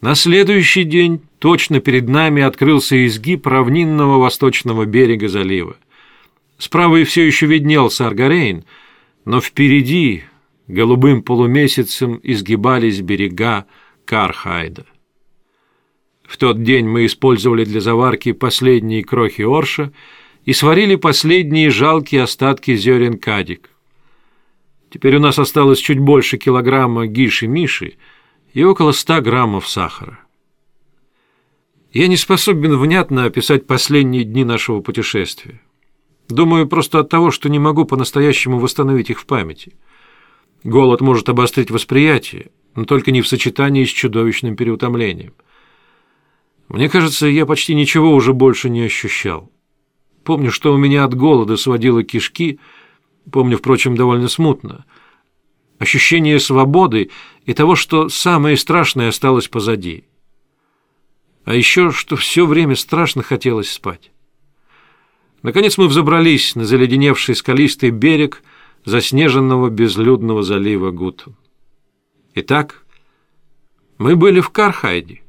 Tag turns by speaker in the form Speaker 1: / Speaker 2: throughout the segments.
Speaker 1: На следующий день точно перед нами открылся изгиб равнинного восточного берега залива. Справа и все еще виднелся Аргарейн, но впереди голубым полумесяцем изгибались берега Кархайда. В тот день мы использовали для заварки последние крохи орша и сварили последние жалкие остатки зерен кадик. Теперь у нас осталось чуть больше килограмма гиши-миши и около ста граммов сахара. Я не способен внятно описать последние дни нашего путешествия. Думаю, просто от того, что не могу по-настоящему восстановить их в памяти. Голод может обострить восприятие, но только не в сочетании с чудовищным переутомлением. Мне кажется, я почти ничего уже больше не ощущал. Помню, что у меня от голода сводило кишки, помню, впрочем, довольно смутно. Ощущение свободы и того, что самое страшное осталось позади. А еще, что все время страшно хотелось спать. Наконец мы взобрались на заледеневший скалистый берег заснеженного безлюдного залива Гуту. Итак, мы были в Кархайде.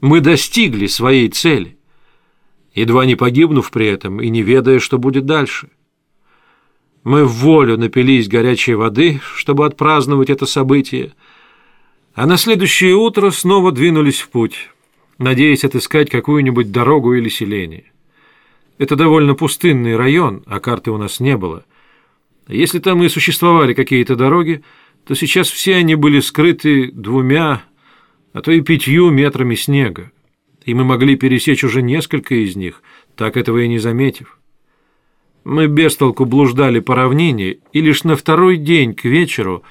Speaker 1: Мы достигли своей цели, едва не погибнув при этом и не ведая, что будет дальше. Мы в волю напились горячей воды, чтобы отпраздновать это событие, а на следующее утро снова двинулись в путь, надеясь отыскать какую-нибудь дорогу или селение. Это довольно пустынный район, а карты у нас не было. Если там и существовали какие-то дороги, то сейчас все они были скрыты двумя, а то и пятью метрами снега, и мы могли пересечь уже несколько из них, так этого и не заметив. Мы без толку блуждали по равнине, и лишь на второй день к вечеру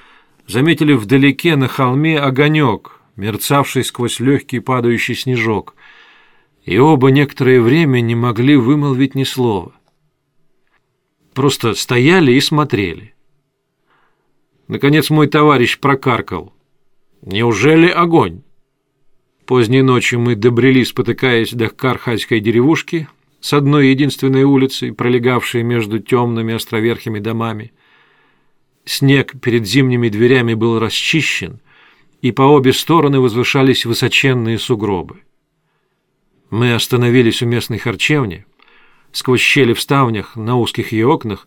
Speaker 1: заметили вдалеке на холме огонек, мерцавший сквозь легкий падающий снежок — и оба некоторое время не могли вымолвить ни слова. Просто стояли и смотрели. Наконец мой товарищ прокаркал. «Неужели огонь?» Поздней ночью мы добрели, спотыкаясь до Кархайской деревушки с одной единственной улицей, пролегавшей между темными островерхими домами. Снег перед зимними дверями был расчищен, и по обе стороны возвышались высоченные сугробы. Мы остановились у местной харчевни. Сквозь щели в ставнях на узких ее окнах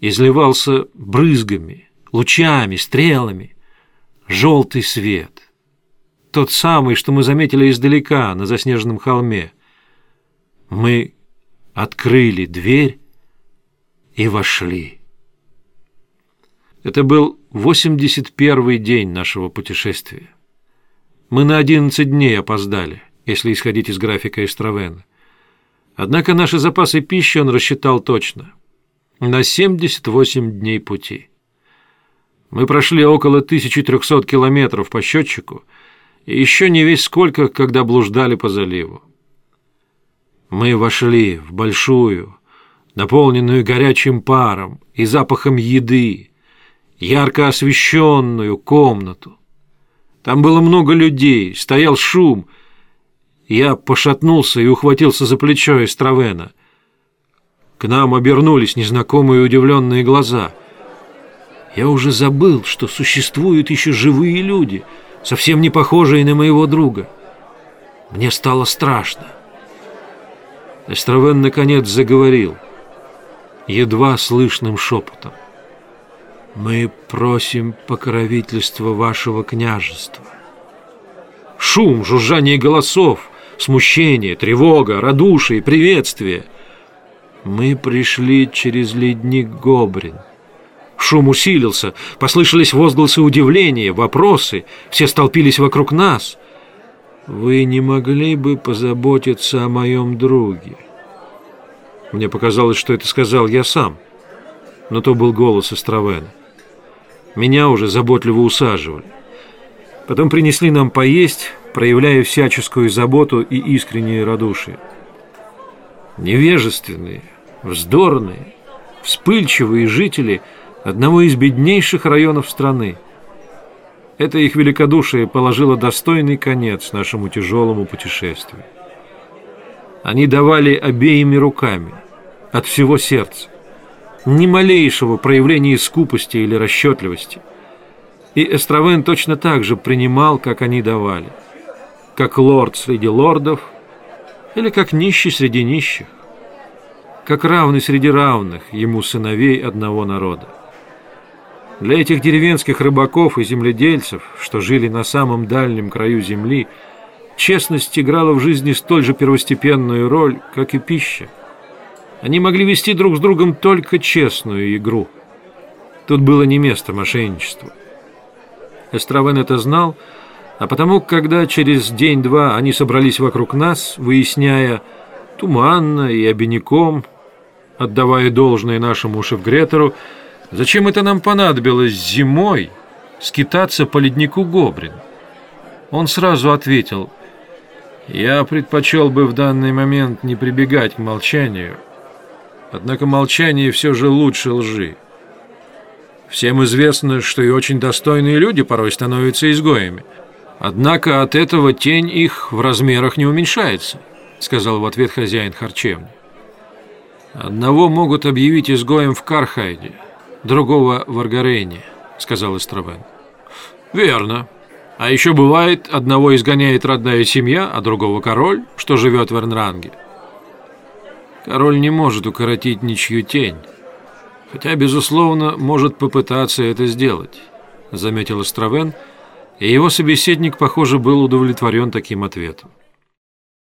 Speaker 1: изливался брызгами, лучами, стрелами желтый свет. Тот самый, что мы заметили издалека на заснеженном холме. Мы открыли дверь и вошли. Это был 81-й день нашего путешествия. Мы на 11 дней опоздали — если исходить из графика Эстравена. Однако наши запасы пищи он рассчитал точно. На 78 дней пути. Мы прошли около 1300 километров по счетчику, и еще не весь сколько, когда блуждали по заливу. Мы вошли в большую, наполненную горячим паром и запахом еды, ярко освещенную комнату. Там было много людей, стоял шум — я пошатнулся и ухватился за плечо Эстравена. К нам обернулись незнакомые удивленные глаза. Я уже забыл, что существуют еще живые люди, совсем не похожие на моего друга. Мне стало страшно. Эстравен наконец заговорил, едва слышным шепотом. «Мы просим покровительства вашего княжества». Шум, жужжание голосов — смущение, тревога, радушие, приветствие. Мы пришли через ледник Гобрин. Шум усилился, послышались возгласы удивления, вопросы, все столпились вокруг нас. «Вы не могли бы позаботиться о моем друге?» Мне показалось, что это сказал я сам, но то был голос Островена. Меня уже заботливо усаживали. Потом принесли нам поесть, проявляя всяческую заботу и искреннее радушие. Невежественные, вздорные, вспыльчивые жители одного из беднейших районов страны. Это их великодушие положило достойный конец нашему тяжелому путешествию. Они давали обеими руками, от всего сердца, ни малейшего проявления скупости или расчетливости. И Эстравен точно так же принимал, как они давали – как лорд среди лордов или как нищий среди нищих, как равный среди равных ему сыновей одного народа. Для этих деревенских рыбаков и земледельцев, что жили на самом дальнем краю земли, честность играла в жизни столь же первостепенную роль, как и пища. Они могли вести друг с другом только честную игру. Тут было не место мошенничеству. Эстравен это знал, а потому, когда через день-два они собрались вокруг нас, выясняя туманно и обиняком, отдавая должное нашему шеф-гретеру, Зачем это нам понадобилось зимой скитаться по леднику Гобрин? Он сразу ответил, «Я предпочел бы в данный момент не прибегать к молчанию, однако молчание все же лучше лжи. Всем известно, что и очень достойные люди порой становятся изгоями, однако от этого тень их в размерах не уменьшается», сказал в ответ хозяин харчевни. «Одного могут объявить изгоем в Кархайде» другого в Аргарене», — сказал Эстравен. «Верно. А еще бывает, одного изгоняет родная семья, а другого король, что живет в Эрнранге. Король не может укоротить ничью тень, хотя, безусловно, может попытаться это сделать», — заметил Эстравен, и его собеседник, похоже, был удовлетворен таким ответом.